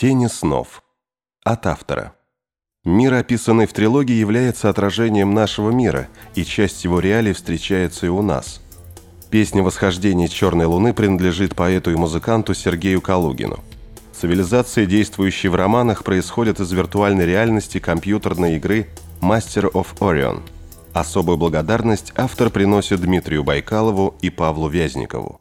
Тени снов. От автора. Мир, описанный в трилогии, является отражением нашего мира, и часть его реалий встречается и у нас. Песня «Восхождение Черной Луны принадлежит поэту и музыканту Сергею Калугину. Цивилизации, действующие в романах, происходят из виртуальной реальности компьютерной игры Master of Orion. Особую благодарность автор приносит Дмитрию Байкалову и Павлу Вязникову.